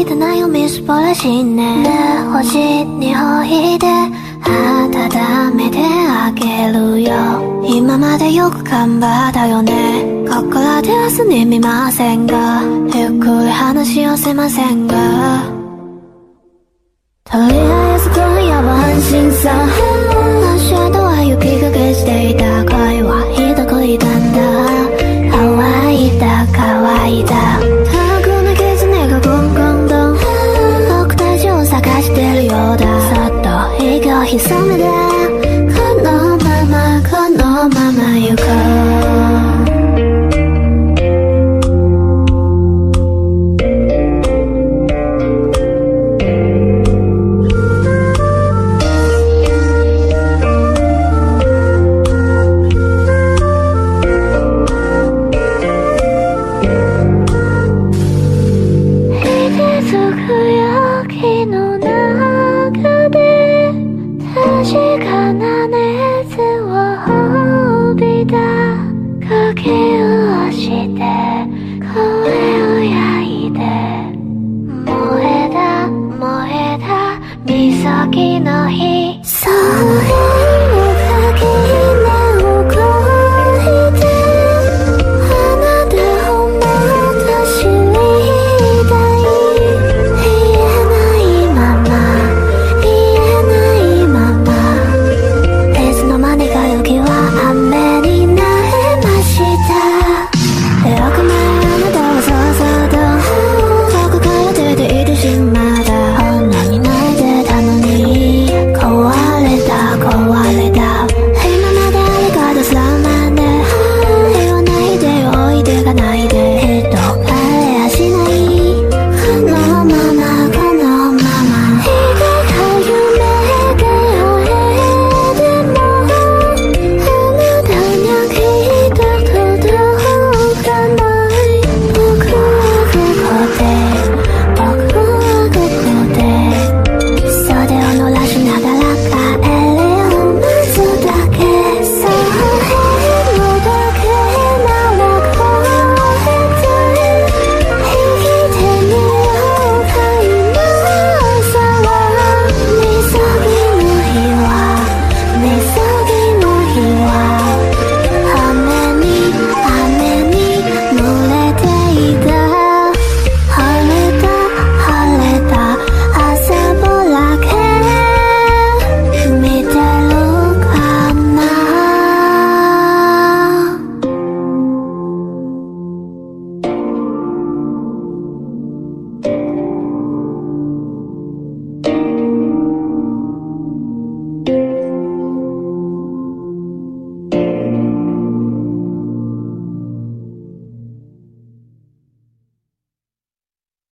いてないよみすぼらしいねね星においで温めてあげるよ今までよく頑張ったよねここらではすに見ませんがゆっくり話をせませんがとりあえず今夜は安心さと息して声を焼いて燃えた燃えた岬の火